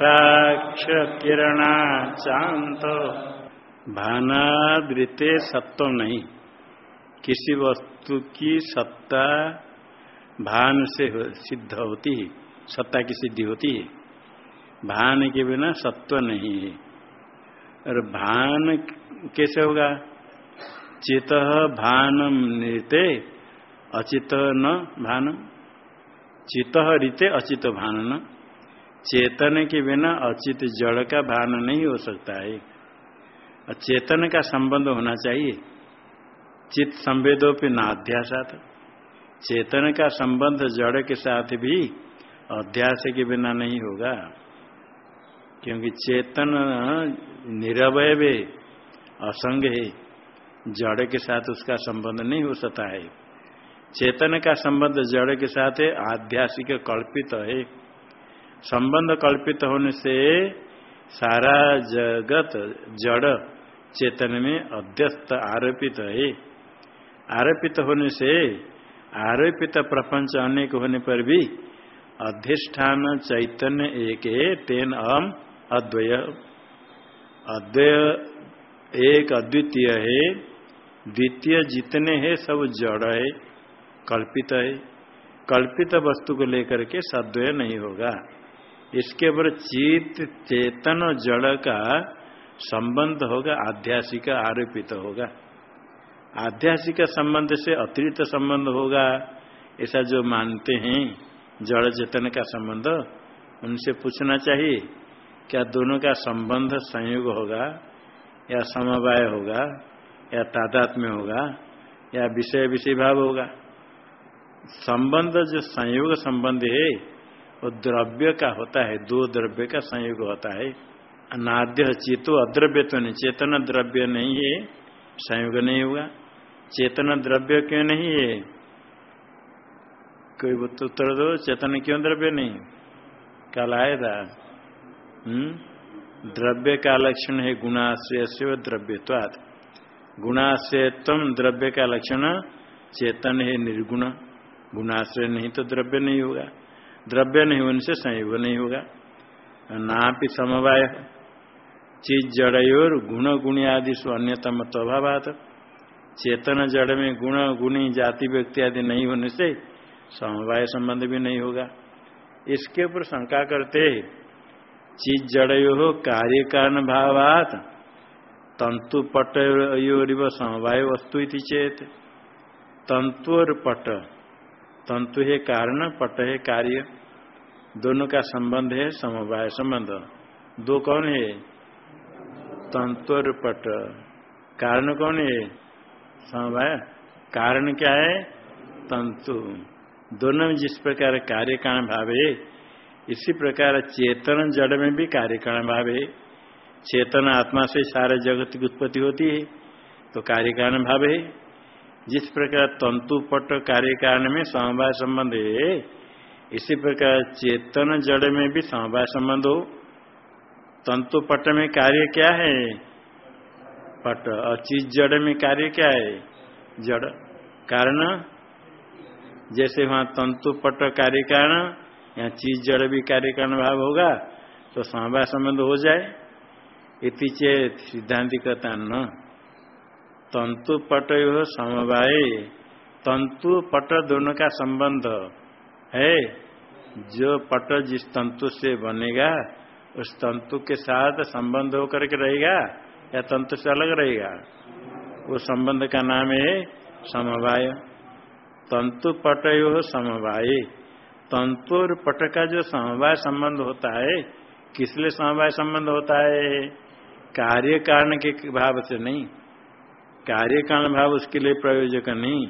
कटाक्ष किरणा चांत भानादृते सत्व नहीं। किसी वस्तु की सत्ता भान से हो, सिद्ध होती है। सत्ता की सिद्धि होती है। भान के बिना सत्व नहीं है। और भान कैसे होगा? चित भान नृत्य अचित न भान चित रीते अचित भान न चेतन के बिना अचित जड़ का भान नहीं हो सकता है। चेतन का संबंध होना चाहिए। चित संवेदों पे नाध्यासात। चेतन का संबंध जड़ के साथ भी अध्यास के बिना नहीं होगा। क्योंकि चेतन निरवय असंग है। जड़ के साथ उसका संबंध नहीं हो सकता है। चेतन का संबंध जड़ के साथ आध्यासिक कल्पित है। संबंध कल्पित होने से सारा जगत जड़ चेतन में अध्यस्त आरोपित है। आरोपित होने से आरोपित प्रपंच अनेक होने पर भी अधिष्ठान चैतन्य एक तेन अम अद्वय। अद्वय एक अद्वितीय है। द्वितीय जितने हैं सब जड़ है, कल्पित है। कल्पित वस्तु को लेकर के सद्वय नहीं होगा। इसके ऊपर चित, चेतन जड़ का संबंध होगा, आध्यासिक आरोपित होगा। आध्यासिक संबंध से अतिरिक्त संबंध होगा, ऐसा जो मानते हैं, जड़ चेतन का संबंध, उनसे पूछना चाहिए, क्या दोनों का संबंध संयोग होगा, या समवाय होगा, या तादात्म्य होगा, या विषय विषय भाव होगा? संबंध जो संयोग संबंध है वो द्रव्य का होता है, दो द्रव्य का संयोग होता है। अनाद्य चेतो, अद्रव्य तो नहीं, चेतन द्रव्य नहीं है, संयोग नहीं होगा चेतन द्रव्य क्यों नहीं है? कोई उत्तर दो, चेतन क्यों द्रव्य नहीं? कल था हम्म? द्रव्य का लक्षण है गुणाश्रय से द्रव्यवाद गुणाश्रयत्म द्रव्य का लक्षण, चेतन है निर्गुण। गुणाश्रय नहीं तो द्रव्य नहीं होगा। द्रव्य नहीं होने से संयोग नहीं होगा। ना भी समवाय, चीज़ जड़ोर गुण गुणी आदि स्व अन्यतम स्वभाव चेतन जड़ में गुण गुणी, जाति व्यक्ति आदि नहीं होने से समवाय संबंध भी नहीं होगा। इसके ऊपर शंका करते चीज़ जड़यो कार्य कारण भावात, तंतु पट योरिव समवाय वस्तु चेत। तंतु और पट तंतु है कारण, पट है कार्य। दोनों का संबंध है समवाय संबंध। दो कौन है? तंतु और पट। कारण कौन है? समवाय। कारण क्या है? तंतु। दोनों में जिस प्रकार कार्य कारण भाव है, इसी प्रकार चेतन जड़ में भी कार्य कारण भाव है। चेतन आत्मा से सारे जगत की उत्पत्ति होती है तो कार्य कारण भाव है। जिस प्रकार तंतु पट कार्य कारण में समवाय संबंध है, इसी प्रकार चेतन जड़ में भी समवाय संबंध हो। तंतु पट में कार्य क्या है? पट। और चीज़ जड़ में कार्य क्या है? जड़। कारण? जैसे वहाँ तंतु पट कार्य कारण या चीज़ जड़ भी कार्य कारण भाव होगा तो समवाय संबंध हो जाए। इति चेत सिद्धांति कहता न। तंतु पट समवाय। तंतु पट दोनों का संबंध है। जो पट जिस तंतु से बनेगा, उस तंतु के साथ संबंध होकर के रहेगा, या तंतु से अलग रहेगा? वो संबंध का नाम है समवाय। तंतु पट समवाय। तंतु और पट का जो समवाय संबंध होता है, किस लिए समवाय संबंध होता है? कार्य कारण के भाव से नहीं। कार्य कारण भाव उसके लिए प्रयोजक नहीं,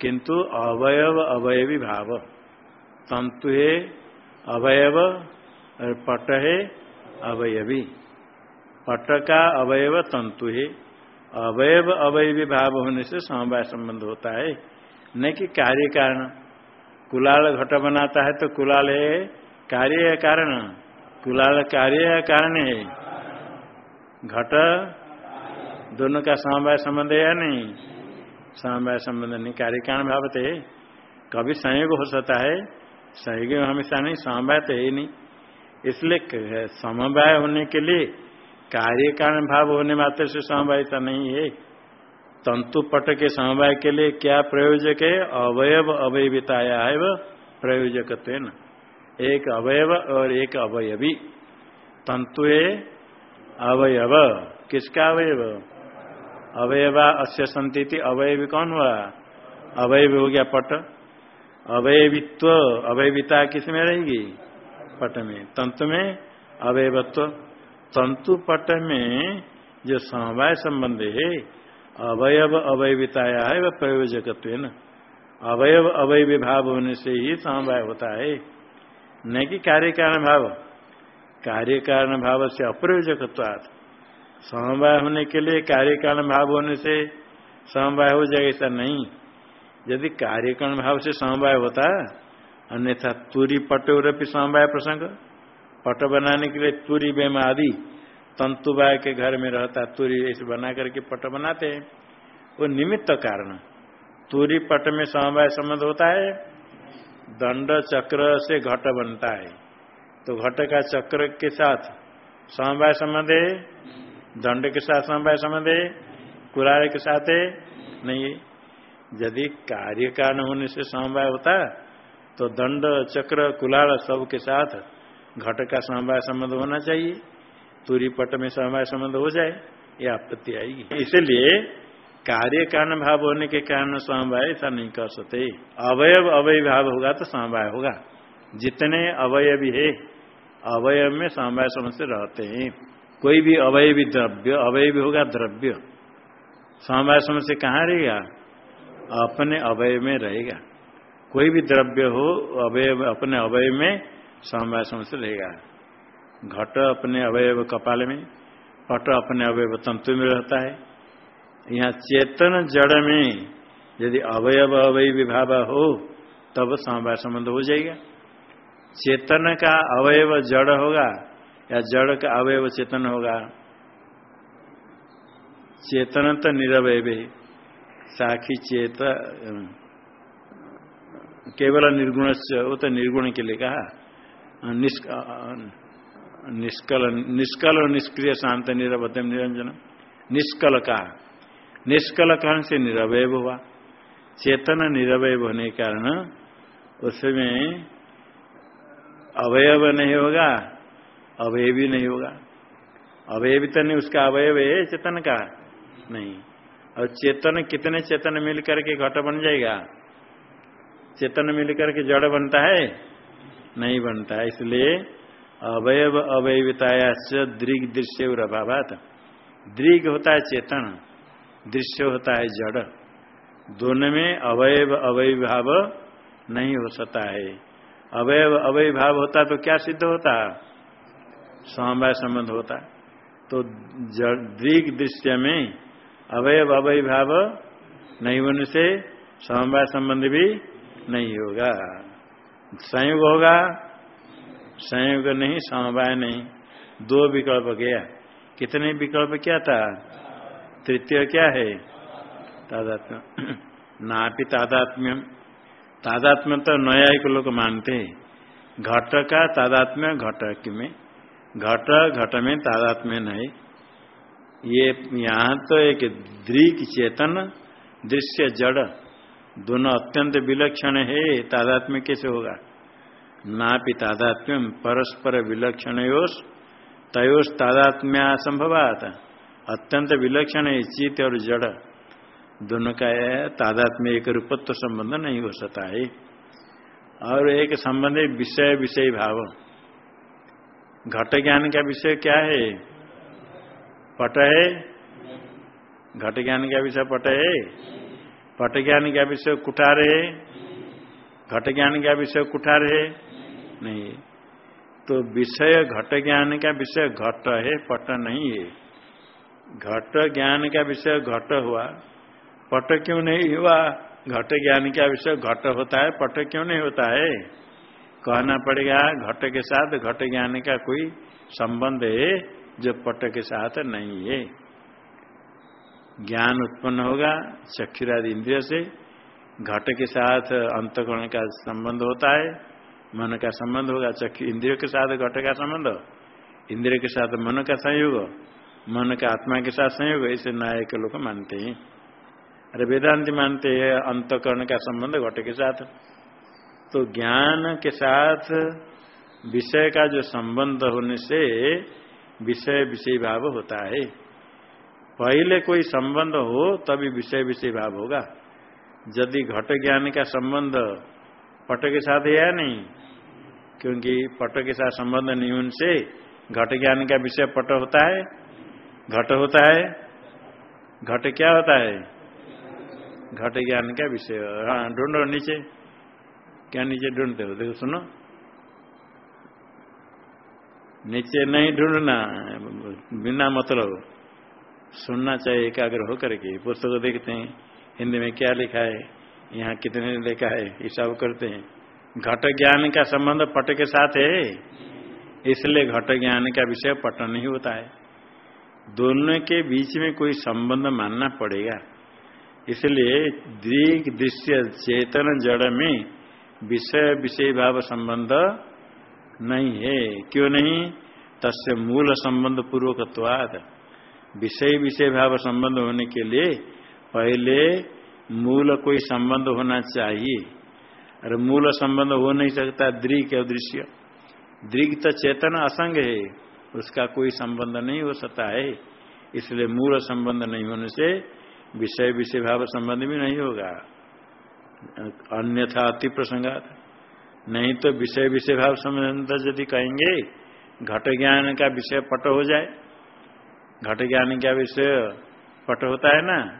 किंतु अवयव अवयवी भाव। तंतु है अवयव, और पट है अवयवी। पट का अवयव तंतु है अवयव अवयवी भाव होने से समवाय संबंध होता है। न कि कार्य कारण। कुलाल घट बनाता है तो कुलाल है कार्य कारण। कुलाल कार्य कारण है। घट दोनों का समवाय संबंध है या नहीं? समवाय संबंध नहीं। कार्य कारण भाव तो कभी संयोग हो सकता है। संयोग हमेशा नहीं, समवाय तो है नहीं। इसलिए समवाय होने के लिए कार्य कारण भाव होने मात्र से समवायता नहीं है। तंतु पट के समवाय के लिए क्या प्रयोजक है? अवयव अवयविताया है वह प्रयोजक एक अवयव और एक अवयवी। तंतु अवयव। किसका अवयव? अवयवा अस्य संति अवयवी कौन हुआ? अवयव हो गया पट। अवयवित्व, अवयविता किसमें रहेगी? पट में। तंतु में अवयवत्व। तंतु पट में जो समवाय संबंध है, अवयव अवयविताया है, वह प्रयोजकत्व है न अवयव अवयवी भाव होने से ही समवाय होता है। न कि कार्य कारण भाव। कार्य कारण भाव से अप्रयोजकत्वात्। समवाय होने के लिए कार्य कारण भाव होने से समवाय हो जाए ऐसा नहीं। यदि कार्य कारण भाव से समवाय होता, अन्यथा तुरी पटोरपी समवाय प्रसंग। पट बनाने के लिए तुरी बेम आदि तंतुबाय के घर में रहता, तुरी ऐसे बना करके पट बनाते हैं। वो निमित्त कारण। तुरी पट में समवाय संबंध होता है, दंड चक्र से घट बनता है। तो घट का चक्र के साथ समवाय संबंध है दंड के साथ समवाय संबंध है कुरारे के साथ है नहीं। यदि कार्य कारण होने से समवाय होता तो दंड, चक्र, कुलाल सब के साथ घट का समवाय संबंध होना चाहिए। तुरी पट में समवाय संबंध हो जाए, ये आपत्ति आएगी। इसलिए कार्य कारण भाव होने के कारण समवाय ऐसा नहीं कर सकते। अवयव अवय भाव होगा तो समवाय होगा। जितने अवयवी है, अवयव में समवाय समझ से रहते हैं। कोई भी अवयवी द्रव्य अवयवी होगा द्रव्य। समवाय समझ कहाँ रहेगा? अपने अवय में रहेगा। कोई भी द्रव्य हो अवयव अपने अवय में समवाय समझ रहेगा। घट अपने अवयव कपाल में, पट अपने अवयव तंतु में रहता है। यहाँ चेतन जड़ में यदि अवयव अवय विभाव हो, तब समवाय संबंध हो जाएगा। चेतन का अवयव जड़ होगा या जड़ का अवयव चेतन होगा। चेतन तो निरवय साखी चेत, केवल निर्गुण वो तो निर्गुण के लिए कहा। निष्कल निष्कल और निष्क्रिय शांत निरवतम निरंजन। निष्कल का, निष्कल कारण से निरवय हुआ? चेतन निरवय होने के कारण उसमें अवयव नहीं होगा अवय भी नहीं होगा। अवय भी तो नहीं, उसका अवयव है, चेतन का। नहीं। और चेतन, कितने चेतन मिल करके घट बन जाएगा? चेतन मिल करके जड़ बनता है? नहीं बनता है। इसलिए अवयव अवयविताया दृग दृश्य और अभाव दृग होता है चेतन, दृश्य होता है जड़। दोनों में अवयव अवय भाव नहीं हो सकता है। अवयव अवय भाव होता तो क्या सिद्ध होता? समवाय संबंध होता है। तो दृग दृश्य में अवयव अवय भाव नहीं होने से समवाय संबंध भी नहीं होगा। संयोग होगा, संयोग नहीं, समवाय नहीं। दो विकल्प गया। कितने विकल्प क्या था? तृतीय क्या है? तादात्म्य। नापि तादात्म्यम। तादात्म्य तो न्यायिक लोग मानते हैं। घट का तादात्म्य घटक में घट घट में तादात्म्य नहीं। ये यहाँ तो एक दृक चेतन, दृश्य जड़, दोनों अत्यंत विलक्षण है तादात्म्य कैसे होगा? ना भी तादात्म्य परस्पर विलक्षण योश, तयोश तादात्म्य असंभवात अत्यंत विलक्षण है, चित और जड़। दोनों का तादात्म्य एक रूपत्व संबंध नहीं हो सकता है। और एक संबंध विषय विषय भाव। घट ज्ञान का विषय क्या है? पट है? घट ज्ञान का विषय पट है? पट ज्ञान का विषय कुठार है? घट ज्ञान का विषय कुठार है? नहीं। तो विषय घट ज्ञान का विषय घट है, पट नहीं है। घट ज्ञान का विषय घट हुआ, पट क्यों नहीं हुआ? घट ज्ञान का विषय घट होता है, पट क्यों नहीं होता है? कहना पड़ेगा, घट के साथ घट ज्ञान का कोई संबंध है, जो पट के साथ नहीं है। ज्ञान उत्पन्न होगा चक्षुरादि इंद्रिय से। घट के साथ अंतकरण का संबंध होता है, मन का संबंध होगा, चक्षु इंद्रियों के साथ घट का संबंध। इंद्रिय के साथ मन का संयोग, मन का आत्मा के साथ संयोग, ऐसे नायक लोग मानते हैं। अरे वेदांति मानते हैं अंतकरण का संबंध घट के साथ। तो ज्ञान के साथ विषय का जो संबंध होने से विषय विषय भाव होता है। पहले कोई संबंध हो, तभी विषय विषय भाव होगा। यदि घट ज्ञान का संबंध पट के साथ है या नहीं? क्योंकि पट के साथ संबंध नहीं उनसे घट ज्ञान का विषय पट होता है। घट होता है। घट क्या होता है? घट ज्ञान का विषय। हाँ ढूंढो नीचे। क्या नीचे ढूंढते हो? देखो सुनो। नीचे नहीं ढूंढना, बिना मतलब। सुनना चाहिए, एकाग्र होकर के। पुस्तक देखते हैं, हिंदी में क्या लिखा है, यहाँ कितने लिखा है हिसाब करते हैं। घट ज्ञान का संबंध पट के साथ है। इसलिए घट ज्ञान का विषय पट नहीं होता है। दोनों के बीच में कोई संबंध मानना पड़ेगा। इसलिए दीग दृश्य चेतन जड़ में विषय विषय भाव संबंध नहीं है। क्यों नहीं? तस्य मूल संबंध पूर्वकत्वाद विषय विषय भाव संबंध होने के लिए पहले मूल कोई संबंध होना चाहिए। और मूल संबंध हो नहीं सकता, दृग और दृश्य दृग तो चेतन असंग है, उसका कोई संबंध नहीं हो सकता है। इसलिए मूल संबंध नहीं होने से विषय विषय भाव संबंध भी नहीं होगा। अन्यथा अति प्रसंगात नहीं तो विषय विषय भाव संबंध यदि कहेंगे, घट ज्ञान का विषय पट हो जाए। घट ज्ञान का विषय पट होता है ना?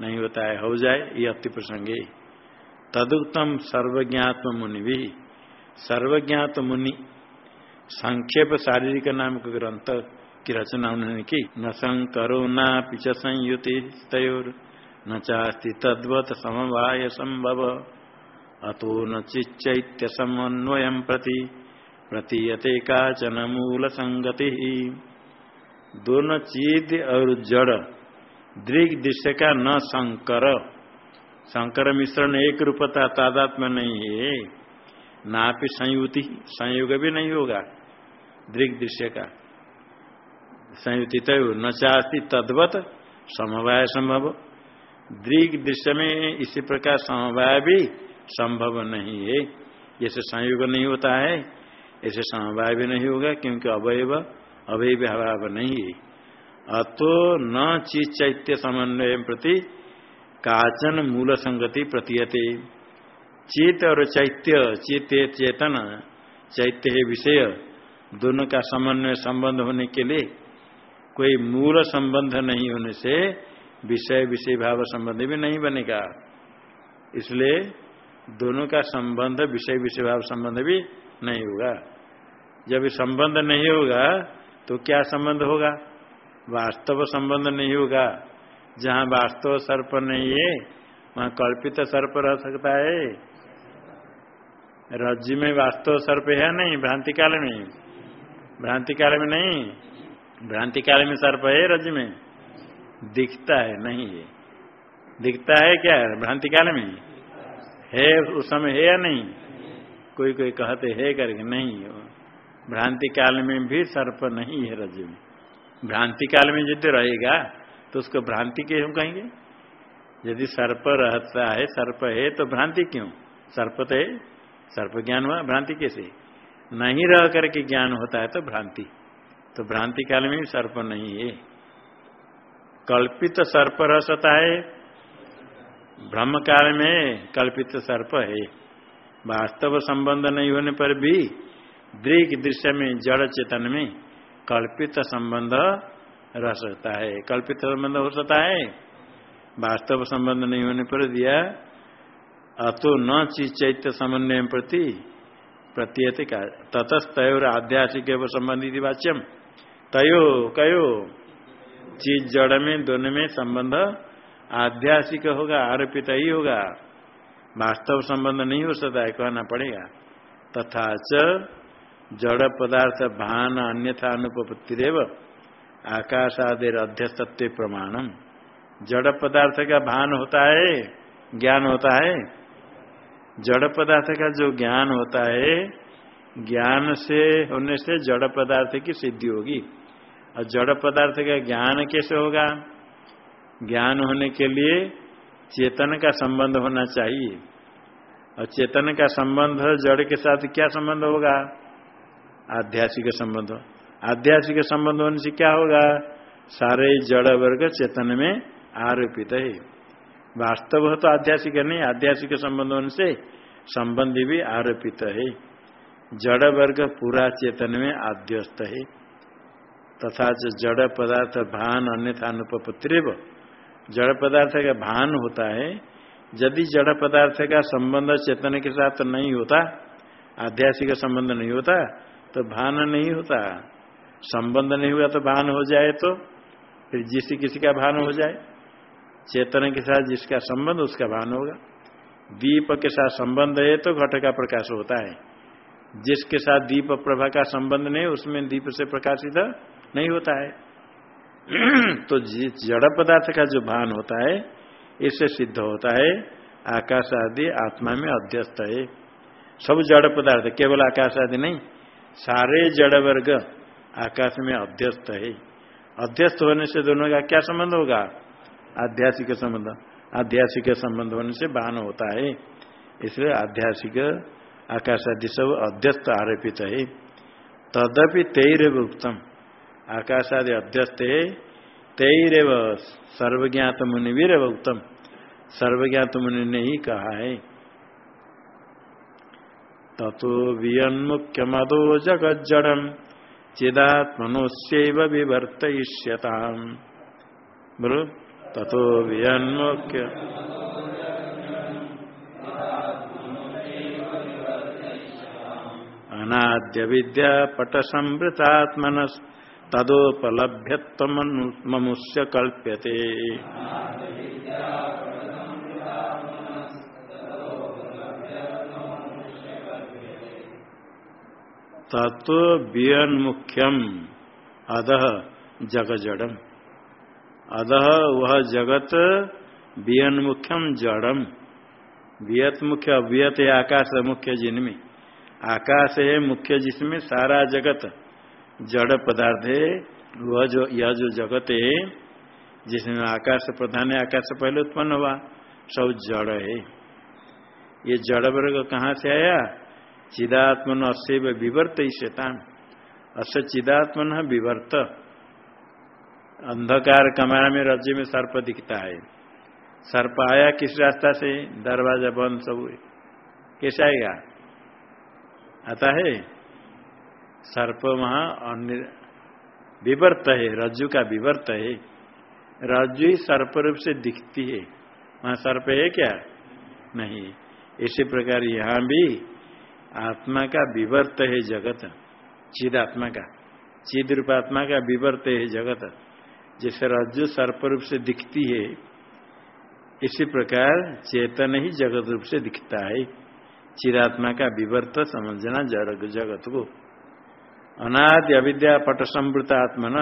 नहीं होता है, हो जाए, ये अति प्रसंग तदुक्तम सर्वज्ञात्म मुनि भी। सर्वज्ञात मुनि, संक्षेप शारीरिक नाम के ग्रंथ की रचना उन्होंने की। न संकरो न पिच संयुति तयोर न चास्ति तद्वत समवाय संभव। अतो न चिच्चैत्य समन्वय प्रति प्रतीयते काचन मूल संगति दोनों चीज़ और जड़, दृग दृश्य का न संकर। संकर मिश्रण एक रूपता तादात्म नहीं है। ना भी संयुति, संयोग भी नहीं होगा, दृग दृश्य का। संयुति तय न चाहती तद्वत, समवाय संभव। दृग दृश्य में इसी प्रकार समवाय भी संभव नहीं है। जैसे संयोग नहीं होता है, ऐसे समवाय भी नहीं होगा, क्योंकि अवयव अभय अभाव नहीं है। अतो न चीज़ चैत्य समन्वय प्रति काचन मूल संगति प्रतीयते। चित और चैत्य, चित चेतन, चैत्य है विषय, दोनों का समन्वय संबंध होने के लिए कोई मूल संबंध नहीं होने से विषय विषय भाव संबंध भी नहीं बनेगा। इसलिए दोनों का संबंध विषय विषय भाव संबंध भी नहीं होगा। जब संबंध नहीं होगा तो क्या संबंध होगा? वास्तव संबंध नहीं होगा। जहाँ वास्तव सर्प नहीं है, वहाँ कल्पित सर्प रह सकता है। रज्जु में वास्तव सर्प है नहीं? भ्रांति काल में। भ्रांति काल में नहीं। भ्रांति काल में सर्प है रज्जु में। दिखता है, नहीं है। दिखता है क्या? भ्रांति काल में? है उस समय है या नहीं? कोई कोई कहते है करके नहीं भ्रांति काल में भी सर्प नहीं है रज में। भ्रांति काल में यदि रहेगा तो उसको भ्रांति के हम कहेंगे। यदि सर्प रहता है, सर्प है तो भ्रांति क्यों? सर्प तो है। सर्प ज्ञान हुआ, भ्रांति कैसे? नहीं रह करके ज्ञान होता है तो भ्रांति। तो भ्रांति काल में भी सर्प नहीं है। कल्पित सर्प रह सकता है ब्रह्म काल में कल्पित सर्प है। वास्तव संबंध नहीं होने पर भी दृग दृश्य में, जड़ चेतन में कल्पित संबंध रह सकता है कल्पित संबंध हो सकता है। वास्तव संबंध नहीं होने पर दिया। अतो न चीज़ चैत्य समन्वय प्रति प्रतीयते का ततस्तोर आध्यासिक संबंधित वाच्यम। तयो, कयो। चीज़ जड़ में, दोनों में संबंध आध्यासिक होगा आरोपित ही होगा। वास्तव संबंध नहीं हो सकता है कहना पड़ेगा। तथा च जड़ पदार्थ भान अन्यथा अनुपत्तिरव आकाशादेर अध्यस्तत्व प्रमाणम। जड़ पदार्थ का भान होता है, ज्ञान होता है। जड़ पदार्थ का जो ज्ञान होता है, ज्ञान से होने से जड़ पदार्थ की सिद्धि होगी। और जड़ पदार्थ का ज्ञान कैसे होगा? ज्ञान होने के लिए चेतन का संबंध होना चाहिए। और चेतन का संबंध जड़ के साथ क्या संबंध होगा? आध्यात्मिक संबंध। आध्यात्मिक संबंध होने से क्या होगा? सारे जड़ वर्ग चेतन में आरोपित है। वास्तव हो तो आध्यात्मिक नहीं, आध्यात्मिक संबंध होने से संबंधी भी आरोपित है। जड़ वर्ग पूरा चेतन में आध्यस्त है। तथा जो जड़ पदार्थ भान अन्यथा अनुपत्रे जड़ पदार्थ का भान होता है, यदि जड़ पदार्थ का संबंध चेतन के साथ नहीं होता, आध्यात्मिक संबंध नहीं होता तो भान नहीं होता। संबंध नहीं हुआ तो भान हो जाए तो फिर जिस किसी का भान हो जाए, चेतन के साथ जिसका संबंध उसका भान होगा। दीप के साथ संबंध है तो घट का प्रकाश होता है। जिसके साथ दीप प्रभा का संबंध नहीं, उसमें दीप से प्रकाशित नहीं होता है। तो जड़ पदार्थ का जो भान होता है, इससे सिद्ध होता है, आकाश आदि आत्मा में अध्यस्त है। सब जड़ पदार्थ, केवल आकाश आदि नहीं, सारे जड़ वर्ग आकाश में अध्यस्त है। अध्यस्त होने से दोनों का क्या संबंध होगा? आध्यात्मिक संबंध। आध्यात्मिक संबंध होने से भान होता है। इसलिए आध्यात्मिक, आकाश आदि सब अध्यस्त आरोपित है। तदपि तेर उत्तम आकाश आदि अध्यस्त है तेरव सर्वज्ञात मुनि वीर उत्तम। सर्वज्ञात मुनि ने ही कहा है। तथो वियन्मुख्यमदो जगज्जड़म चिदात्मनोस्यव विवर्तयिष्यता बोलो तथो वियन्मुख्य अनाद्य विद्या पट संवृतात्मनस तदोपलभ्यत्वमुष्य कल्प्यते। तत्व मुख्यम अदह जग जड़म वह जगत मुख्यम जड़म। वियत मुख्य अव्यत आकाश मुख्य जिनमें। आकाश है मुख्य जिसमें सारा जगत। जड़ पदार्थ है, वह जो, यह जो जगत है, जिसमें आकाश प्रधान है, आकाश पहले उत्पन्न हुआ, सब जड़ है। ये जड़ वर्ग कहाँ से आया? चिदात्मन अशैव विवर्त शैतान अस चिदात्मन विवर्त। अंधकार कमरा में, राज्य में सर्प दिखता है। सर्प आया किस रास्ता से? दरवाज़ा बंद, सब। कैसे आएगा? आता है? सर्प वहाँ विवर्त है रज्जु का विवर्त है रज्जु ही सर्प रूप से दिखती है। वहाँ सर्प है क्या? नहीं। इसी प्रकार यहाँ भी आत्मा का विवर्त है जगत, चिद आत्मा का, चिद रूप आत्मा का विवर्त है जगत। जैसे रज्जु सर्प रूप से दिखती है, इसी प्रकार चेतन ही जगत रूप से दिखता है। चिरात्मा का विवर्त समझना जगत को। अनादि अविद्या पट संवृत आत्मन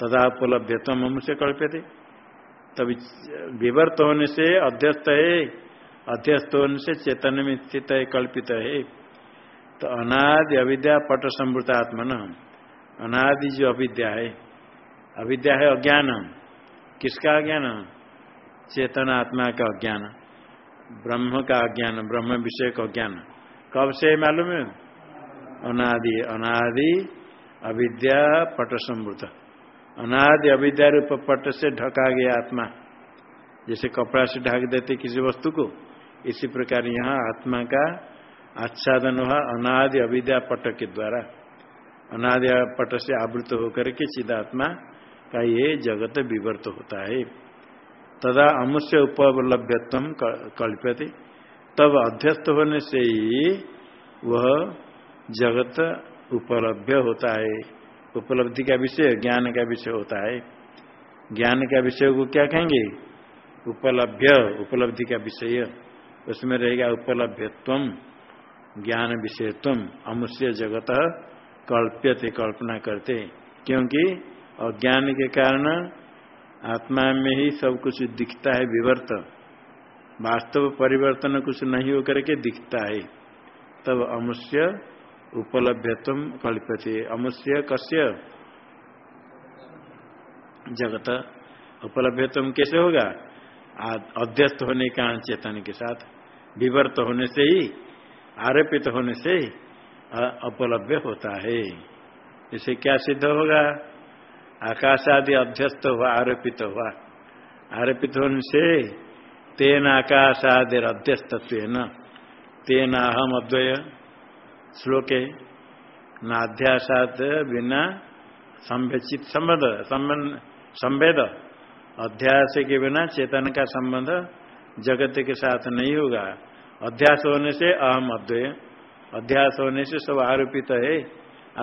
तदा उपलब्ध मनुष्य कल्प्य तभी विवर्त होने से अध्यस्त है, अध्यस्त होने से चेतन में स्थित है, कल्पित है। तो अनादि अविद्या पट संवृत आत्मन, अनादि जो अविद्या है अविद्या है अज्ञान किसका अज्ञान? चेतन आत्मा का अज्ञान, ब्रह्म का अज्ञान, ब्रह्म विषय का अज्ञान। कब से मालूम है? अनादि अनादि, अविद्या पट संवृत अनादि, अविद्या रूप पट से ढका गया आत्मा। जैसे कपड़ा से ढक देते किसी वस्तु को, इसी प्रकार यहाँ आत्मा का आच्छादन हुआ अनादि, अविद्या पट के द्वारा। अनादि, पट से आवृत होकर के चिदात्मा का ये जगत विवर्त होता है। तदा अमुष्य उपलभ्यत्व कल्प्यते। तब अध्यस्त होने से ही वह जगत उपलब्ध होता है। उपलब्धि का विषय, ज्ञान का विषय होता है। ज्ञान का विषय को क्या कहेंगे? उपलब्ध, उपलब्धि का विषय। उसमें रहेगा उपलब्धत्व ज्ञान विषयत्व अमुष्य जगत कल्प्यते, कल्पना करते। क्योंकि अज्ञान के कारण आत्मा में ही सब कुछ दिखता है, विवर्त। वास्तव परिवर्तन कुछ नहीं होकर के दिखता है। तब अमुष्य उपलब्धत्व कल्पते अमुष्य कस्य? जगत। उपलब्धत्व कैसे होगा? अध्यस्त होने का चेतन के साथ, विवर्त होने से ही, आरोपित होने से उपलब्ध होता है। इसे क्या सिद्ध होगा? आकाश आदि अध्यस्त हुआ, आरोपित हुआ। आरोपित होने से तेन आकाश आदि अध्यस्त तेन अहम अद्वय श्लोक है नाध्यासात बिना संवेचित संबंध संबंध, संवेद। अध्यास के बिना चेतन का संबंध जगत के साथ नहीं होगा। अध्यास होने से अहम अद्वय अध्यास होने से सब आरोपित है।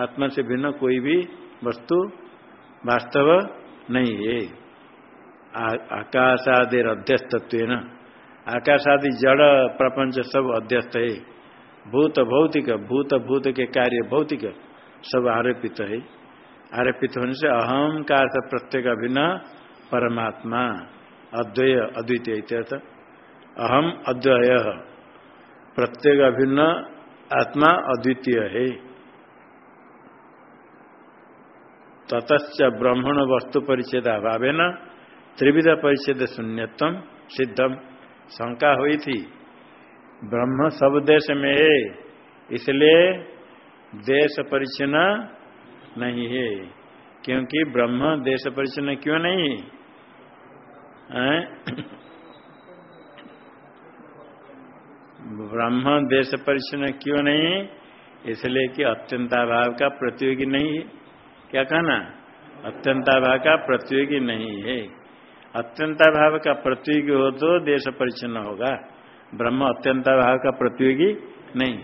आत्मा से भिन्न कोई भी वस्तु वास्तव नहीं है। आकाशादि अध्यस्तत्व आकाश आदि जड़, प्रपंच सब अध्यस्त है। भूत भौतिक, भूत भूत के कार्य भौतिक, सब आरोपित है। आरोपित होने से अहम का अर्थ प्रत्येक अभिन्न परमात्मा, अद्वय, अद्वितीय अहम अद्वय, प्रत्येक अभिन्न आत्मा अद्वितीय है। ततच ब्रह्मण वस्तु परिच्छेद अभाव न त्रिविध परिच्छेद शून्यतम सिद्धम शंका हुई थी ब्रह्म सब देश में है, इसलिए देश परिचन्न नहीं है। क्योंकि ब्रह्म देश परिचन्न क्यों नहीं? है? ब्रह्म देश परिचन्न क्यों नहीं? इसलिए कि अत्यंताभाव का प्रतियोगी नहीं है। क्या कहना? अत्यंताभाव का प्रतियोगी नहीं है। अत्यंताभाव का प्रतियोगी हो तो देश परिचन्न होगा। ब्रह्म अत्यंताभाव का प्रतियोगी नहीं।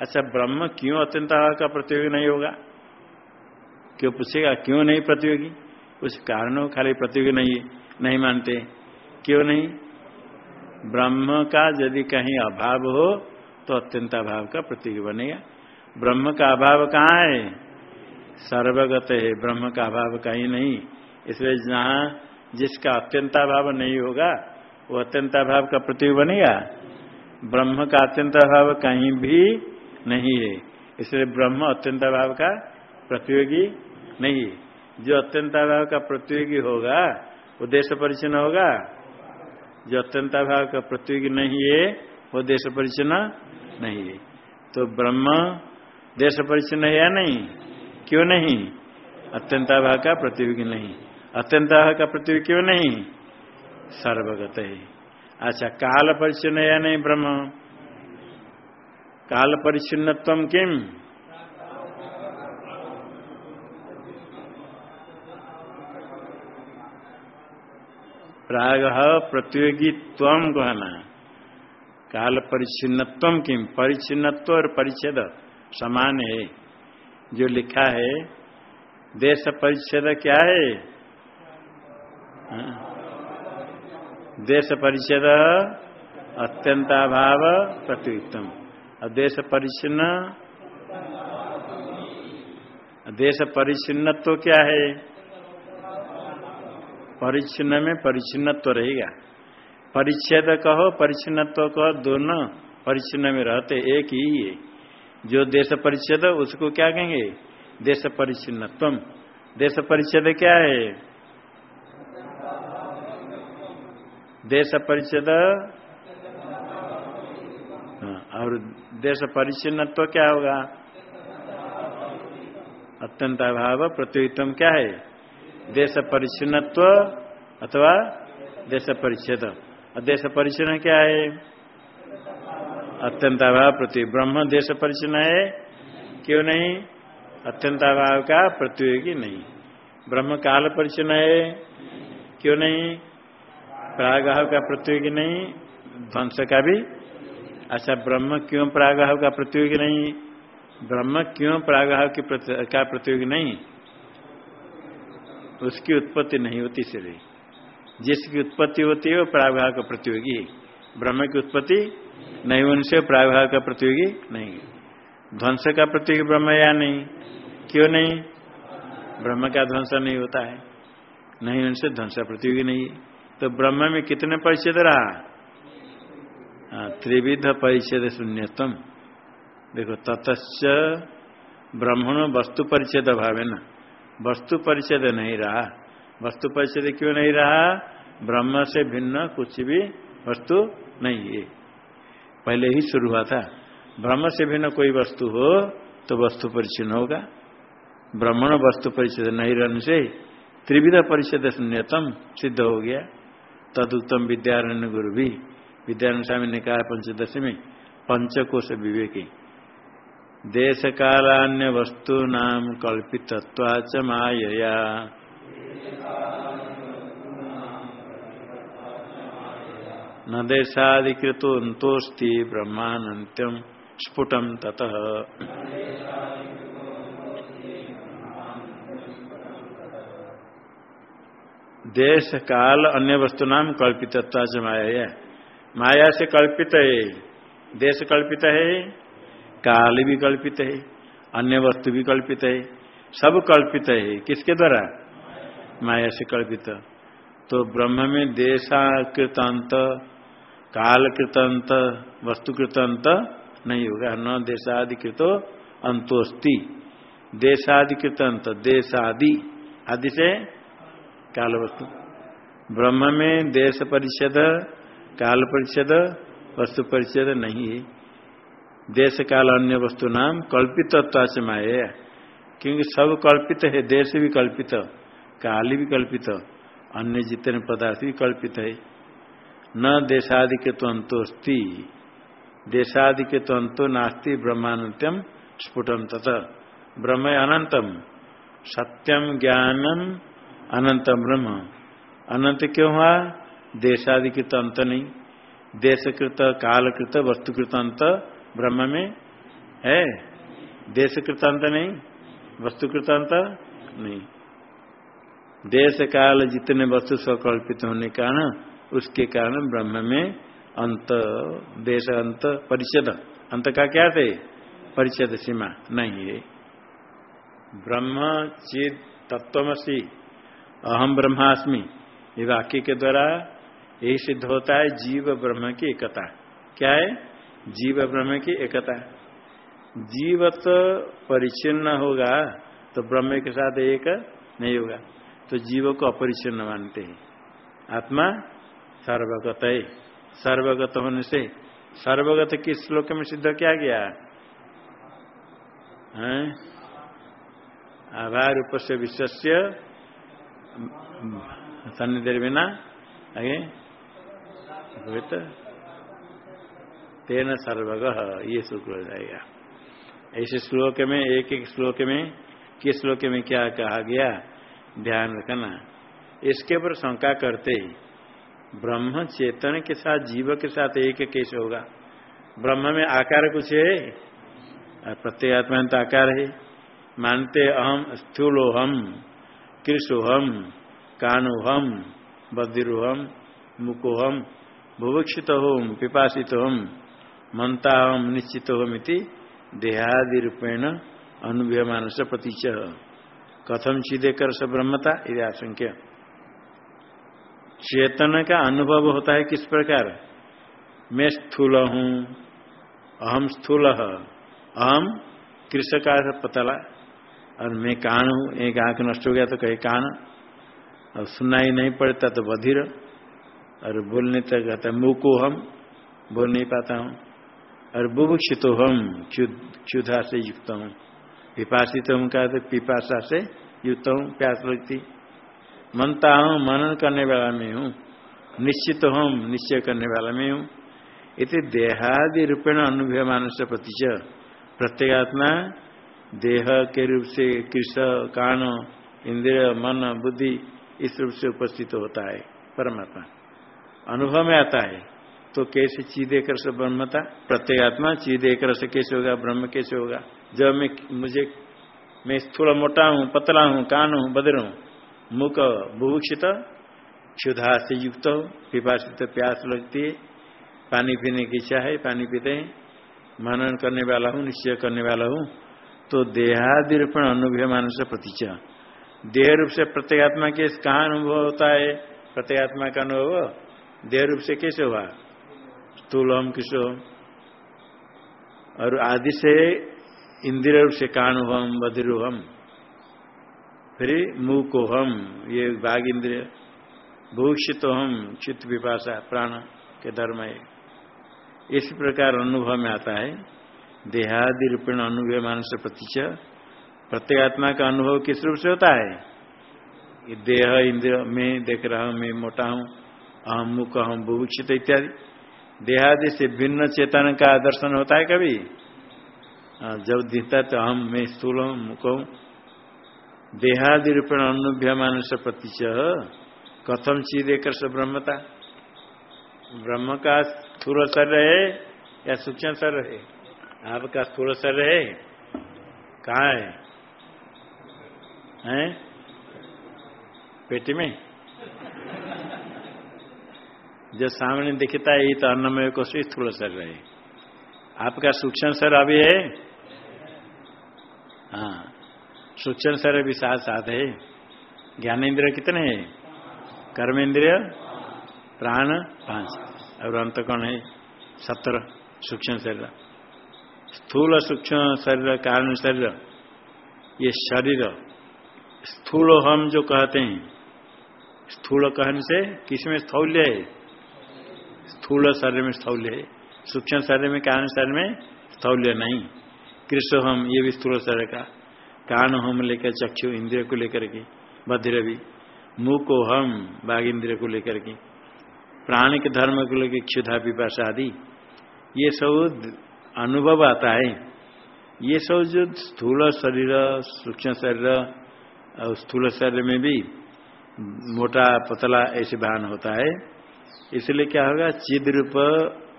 अच्छा ब्रह्म क्यों अत्यंताभाव का प्रतियोगी नहीं होगा? क्यों पूछेगा? क्यों नहीं प्रतियोगी? उस कारणों खाली प्रतियोगी नहीं नहीं मानते। क्यों नहीं? ब्रह्म का यदि कहीं अभाव हो तो अत्यंत अभाव का प्रतीक बनेगा। ब्रह्म का अभाव कहाँ है? सर्वगत है, ब्रह्म का अभाव कहीं नहीं। इसलिए जहाँ जिसका अत्यंताभाव नहीं होगा, वो अत्यंताभाव का प्रतीक बनेगा। ब्रह्म का अत्यंताभाव कहीं भी नहीं है। इसलिए ब्रह्म अत्यंताभाव का प्रतियोगी नहीं है। जो अत्यंताभाव का प्रतियोगी होगा, वो देश परिचन्न होगा। जो अत्यंताभाव का प्रतियोगी नहीं है, वो देश परिचन्न नहीं है। तो ब्रह्म देश परिचन्न है या नहीं? क्यों नहीं? अत्यंताभाव का प्रतियोगी नहीं। अत्यंताभाव का प्रतियोगी क्यों नहीं? सर्वगत है। अच्छा काल परिचन्न या नहीं ब्रह्म? काल परिचिन्नत्व किम प्राग प्रतियोगी तम कहना। काल परिचिन्नत्व किम परिचिन्नत्व और परिच्छेद समान है। जो लिखा है, देश परिच्छेद क्या है? हाँ। देश परिच्छेद अत्यंताभाव प्रतियोगितम और देश परिचिन्न देश परिचिन्नत्व क्या है? परिच्छिन्न में परिचिन्नत्व रहेगा। परिच्छेद कहो, परिचिन्नत्व कहो, दोनों परिचिन्न में रहते, एक ही है। जो देश परिच्छेद उसको क्या कहेंगे? देश परिचिन्नत्व देश परिच्छेद क्या है? देश परिच्छेद हाँ, और देश परिचिन्नत्व क्या होगा? अत्यंत अभाव प्रतियोगितम क्या है? देश परिचिनत्व अथवा देश परिच्छेद देश परिचन्न क्या है? अत्यंताभाव प्रति ब्रह्म देश परिचन्न है। क्यों नहीं? अत्यंताभाव का प्रतियोगी नहीं। ब्रह्म काल परिचन्न है। क्यों नहीं? प्रागभाव का प्रतियोगी नहीं, ध्वंस का भी। अच्छा ब्रह्म क्यों प्रागभाव का प्रतियोगी नहीं? ब्रह्म क्यों प्रागभाव का प्रतियोगी नहीं? उसकी उत्पत्ति नहीं होती इसलिए जिसकी उत्पत्ति होती है, वो प्रागभाव का प्रतियोगी ब्रह्म की उत्पत्ति नहीं, उनसे प्रागभाव का प्रतियोगी नहीं। ध्वंस का प्रतियोगी ब्रह्म या नहीं? क्यों नहीं? ब्रह्म का ध्वंस नहीं होता है। नहीं, उनसे ध्वंस प्रतियोगी नहीं। तो ब्रह्म में कितने परिचित रहा? त्रिविध परिच्छेद शून्यतम। देखो ततच ब्रह्मण वस्तु परिच्छेद भावे न। वस्तु परिच्छेद नहीं रहा। वस्तु परिच्छेद क्यों नहीं रहा? ब्रह्म से भिन्न कुछ भी वस्तु नहीं है। पहले ही शुरू हुआ था। ब्रह्म से भिन्न कोई वस्तु हो तो वस्तु परिचन्न होगा। ब्रह्मण वस्तु परिच्छेद नहीं रहने से त्रिविध परिच्छेद शून्यतम सिद्ध हो गया। तदुत्तम विद्यारण्य गुरु भी विद्यारण स्वामी ने कहा पंचदशी में पंचकोश विवेकी। देश कालान्य वस्तु नाम कल्पितत्वाच मायया। न देशादिकृतोन्तोस्ति ब्रह्मानंत्यम स्फुटम ततः। देश काल अन्य वस्तु नाम कल्पित माया है। माया से कल्पित है। देश कल्पित है। काल भी कल्पित है। अन्य वस्तु भी कल्पित है। सब कल्पित है। किसके द्वारा? माया से कल्पित। तो ब्रह्म में देशाकृतांत काल कृतांत वस्तु कृतांत नहीं होगा। न देशादिकृतो अंतोस्ति। देशादिकृत अंत देशादि आदि से काल वस्तु ब्रह्म में देश परिच्छेद काल परिच्छेद वस्तु परिच्छेद नहीं है। देश काल अन्य वस्तु नाम कल्पित माया क्योंकि सब कल्पित है, देश भी कल्पित, काल भी कल्पित, अन्य जितने पदार्थ भी कल्पित है। न देशादि के तो अंतोस्ती देशादि के तो अंतो नास्ती ब्रह्मानंत्यम स्फुटम तथा ब्रह्म अनंतम सत्यम ज्ञानम अनंत ब्रह्म। अनंत क्यों हुआ? देशादि कृत अंत नहीं। देशकृत, कालकृत, वस्तुकृत अंत ब्रह्म में है। देशकृत अंत नहीं। वस्तुकृत अंत नहीं। देश, काल, जितने वस्तु स्वकल्पित होने के कारण, उसके कारण ब्रह्म में अंत, देश अंत परिषद अंत का क्या थे? परिषद सीमा। नहीं है। ब्रह्म चित तत्वसी अहम ब्रह्मास्मि। ये वाक्य के द्वारा यही सिद्ध होता है, जीव ब्रह्म की एकता। क्या है? जीव ब्रह्म की एकता। जीव तो परिचिन्न होगा तो ब्रह्म के साथ एक नहीं होगा। तो जीव को अपरिचिन्न मानते हैं। आत्मा सर्वगत है। सर्वगत होने से, सर्वगत किस श्लोक में सिद्ध किया गया? आभार रूप से विश्व सन्निधि बिना, आगे तेन सर्वग, ये शुक्र हो जाएगा। ऐसे श्लोक में, एक एक श्लोक में, किस श्लोक में क्या कहा गया? ध्यान रखना। इसके ऊपर शंका करते ही, ब्रह्म चेतन के साथ, जीव के साथ एक कैसे होगा? ब्रह्म में आकार कुछ है? प्रत्येक आत्मा तो आकार है। मानते अहम स्थूलोहम कृषोहम कानोहम बदिरोहम मुकोहम भुभुक्षित होम पिपासित होम मनता हम निश्चित होम देहादि रूपेण अनुभवमान से प्रतीच। कथम कर स ब्रह्मता? यदि आशंक्य। चेतन का अनुभव होता है किस प्रकार? मैं स्थूल हूँ अहम स्थूल अहम कृषका पतला और मैं कान हूँ, एक आँख नष्ट हो गया तो कहे कान। और सुनाई नहीं पड़ता तो बधिर। और बोलने तक कहता, मुको हम? बोल नहीं पाता हूँ। और बुभुक्षित हम क्षुधा से युक्त हूँ। पिपासित हूँ कहते पिपाशा से युक्त हूँ, प्यास लगती। मनता हूँ, मनन करने वाला में हूँ। निश्चित हम निश्चय करने वाला में हूँ। इति देहादि रूपेण अनुभव मानस प्रति प्रत्येगात्मा देह के रूप से कृष कान, इंद्रिय, मन, बुद्धि इस रूप से उपस्थित होता है, परमात्मा। अनुभव में आता है तो कैसे चीज़ एक से ब्रह्मता? प्रत्येक प्रत्येगात्मा चीज़ एक से कैसे होगा? ब्रह्म कैसे होगा? जब मैं मुझे, मैं थोड़ा मोटा हूँ, पतला हूँ, कान हूँ, बदर हूँ, मुख बुभुक्षित क्षुधा से युक्त हो पिपासित प्यास लगती है, पानी पीने की इच्छा है, पानी पीते हैं, मनन करने वाला हूँ, निश्चय करने वाला हूँ तो देहादि रूपेण अनुभव मानस प्रतीचा। देह रूप से प्रत्येगात्मा के कहा अनुभव होता है? प्रत्येगात्मा का अनुभव देह रूप से कैसे हुआ? स्थूल हम किसो और आदि से इंद्रिय रूप से काणुहम बधिरुहम फिर मुँह को हम ये बाघ इंद्रिय। भूषित हम चित्त विपाशा, प्राण के धर्म है इस प्रकार अनुभव में आता है। देहादि रूपेण अनुभव मानस प्रतिच प्रत्येगात्मा का अनुभव किस रूप से होता है? देह, इंद्र, में, देख रहा हूँ, मैं मोटा हूँ अहम मुख हम बुभुक्षित इत्यादि। देहादि से भिन्न चेतन का दर्शन होता है कभी? जब दिखता तो हम मैं स्थूल हूँ मुख हूँ। देहादि रूपेण अनुभव मानस प्रतिच कथम चीज़ एक ब्रह्मता? ब्रह्म का स्थूल शरीर है या सूक्ष्म शरीर है? आपका स्थूल शरीर है? कहा है? हैं? पेटी में? जो सामने दिखता है, ये तो अन्नमय को स्थूल शरीर है। आपका सूक्ष्म शरीर अभी है? हाँ। सूक्ष्म शरीर भी साथ साथ है। ज्ञानेन्द्रिय कितने हैं? कर्मेंद्रिय प्राण, पाँच। और अंत कौन है? सत्रह सूक्ष्म शरीर स्थूल सूक्ष्म शरीर, कारण शरीर, ये शरीर, स्थूल हम जो कहते हैं, स्थूल कहने से किसमें स्थौल्य है? स्थूल शरीर में स्थौल्य है। सूक्ष्म शरीर में, कारण शरीर में स्थौल्य नहीं। कृष्ण हम, ये भी स्थूल शरीर का। कान हम लेकर, चक्षु इंद्रिय को लेकर के बधिर भी मुँह को हम, बाघ इंद्रिय को लेकर के। प्राण के धर्म को लेकर, क्षुधा पिपाशा आदि। ये सब अनुभव आता है। ये सब जो स्थूल शरीर, सूक्ष्म शरीर और स्थूल शरीर में भी मोटा पतला ऐसे भान होता है। इसलिए क्या होगा? चिद रूप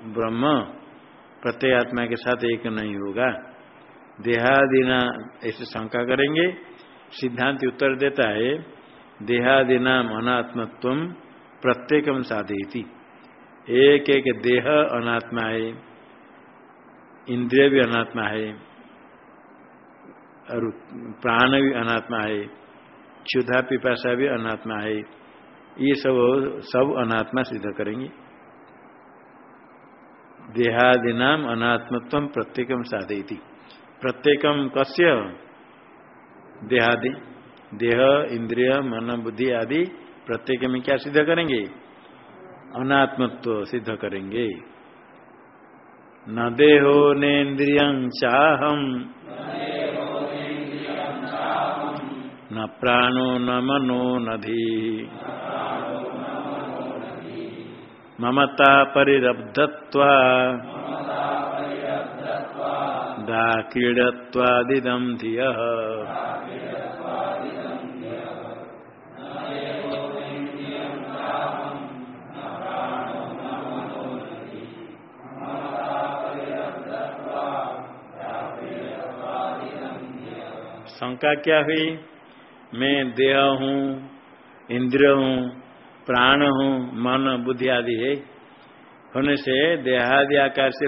ब्रह्म प्रत्येक आत्मा के साथ एक नहीं होगा। देहादिना ऐसे शंका करेंगे। सिद्धांत उत्तर देता है, देहादिना अनात्मत्व प्रत्येकम साधयती। एक एक देह अनात्मा है। इंद्रिय भी अनात्मा है, और प्राण भी अनात्मा है, क्षुधा पिपाशा भी अनात्मा है, ये सब सब अनात्मा सिद्ध करेंगे। देहादिनाम अनात्मत्व प्रत्येकम साधयती। प्रत्येकम कस्य? देहादि। देह, इंद्रिय, मन, बुद्धि आदि प्रत्येक में क्या सिद्ध करेंगे? अनात्मत्व सिद्ध करेंगे। न देहो नेन्द्रिय चाहम न प्राणो न मनो नधी ममता परिरब्धत्वा। दाक्रीडत्वादिदम धिय। शंका क्या हुई? मैं देह हूँ, इंद्रिय हूँ, प्राण हूँ, मन, बुद्धि आदि है। होने से देहादि आकार से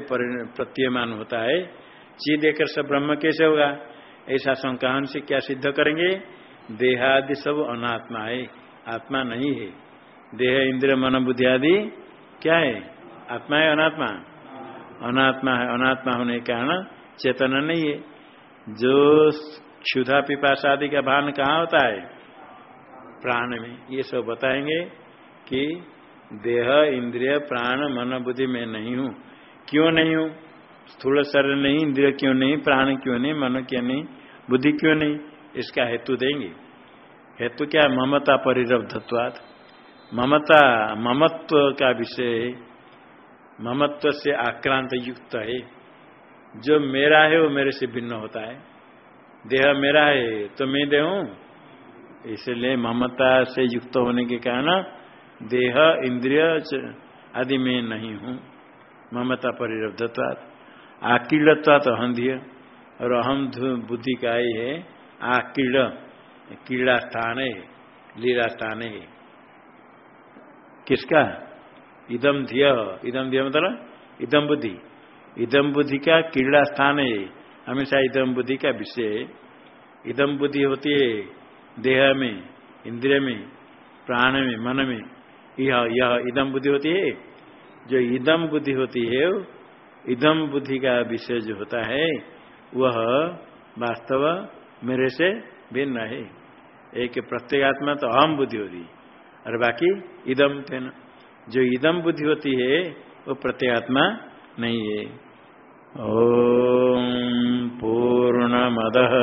प्रतीयमान होता है। ची देकर सब ब्रह्म कैसे होगा? ऐसा संकाहन से क्या सिद्ध करेंगे? देहादि सब अनात्मा है, आत्मा नहीं है। देह इंद्र मन, बुद्धि आदि क्या है? आत्मा है, अनात्मा? अनात्मा है। अनात्मा होने के कारण चेतना नहीं है। जो क्षुधा पिपाशा आदि का भान कहाँ होता है? प्राण में। ये सब बताएँगे कि देह, इंद्रिय, प्राण, मन, बुद्धि में नहीं हूँ। क्यों नहीं हूँ? स्थूल शरीर नहीं, इंद्रिय क्यों नहीं, प्राण क्यों नहीं, मन क्यों नहीं, बुद्धि क्यों नहीं? इसका हेतु देंगे। हेतु क्या? ममता परिरब्धत्वाद ममता, ममत्व का विषय है। ममत्व से आक्रांत युक्त है। जो मेरा है, वो मेरे से भिन्न होता है। देह मेरा है तो मैं दे हूँ। इसलिए ममता से युक्त होने के कारण देह, इंद्रिय आदि में नहीं हूँ। ममता परिरब्धत्वाद आकीड़त्वा तो अहंध्य। और अहम बुद्धि का ही है। आकीड़ कीड़ा स्थान है लीला स्थान है। किसका? इदम धिय इदम धिय मतलब इदम बुद्धि। इदम बुद्धि का कीड़ा स्थान है। हमेशा इदम बुद्धि का विषय। है इदम बुद्धि होती है देह में, इंद्रिय में, प्राण में, मन में। यह यह इदम बुद्धि होती है। जो इदम बुद्धि होती है, इदम बुद्धि का विषय जो होता है, वह वास्तव मेरे से भिन्न है। एक प्रत्येगात्मा तो अहम बुद्धि होती है। और बाकी इदम तेन जो इदम बुद्धि होती है, वो प्रत्येगात्मा नहीं है। पूर्णमदः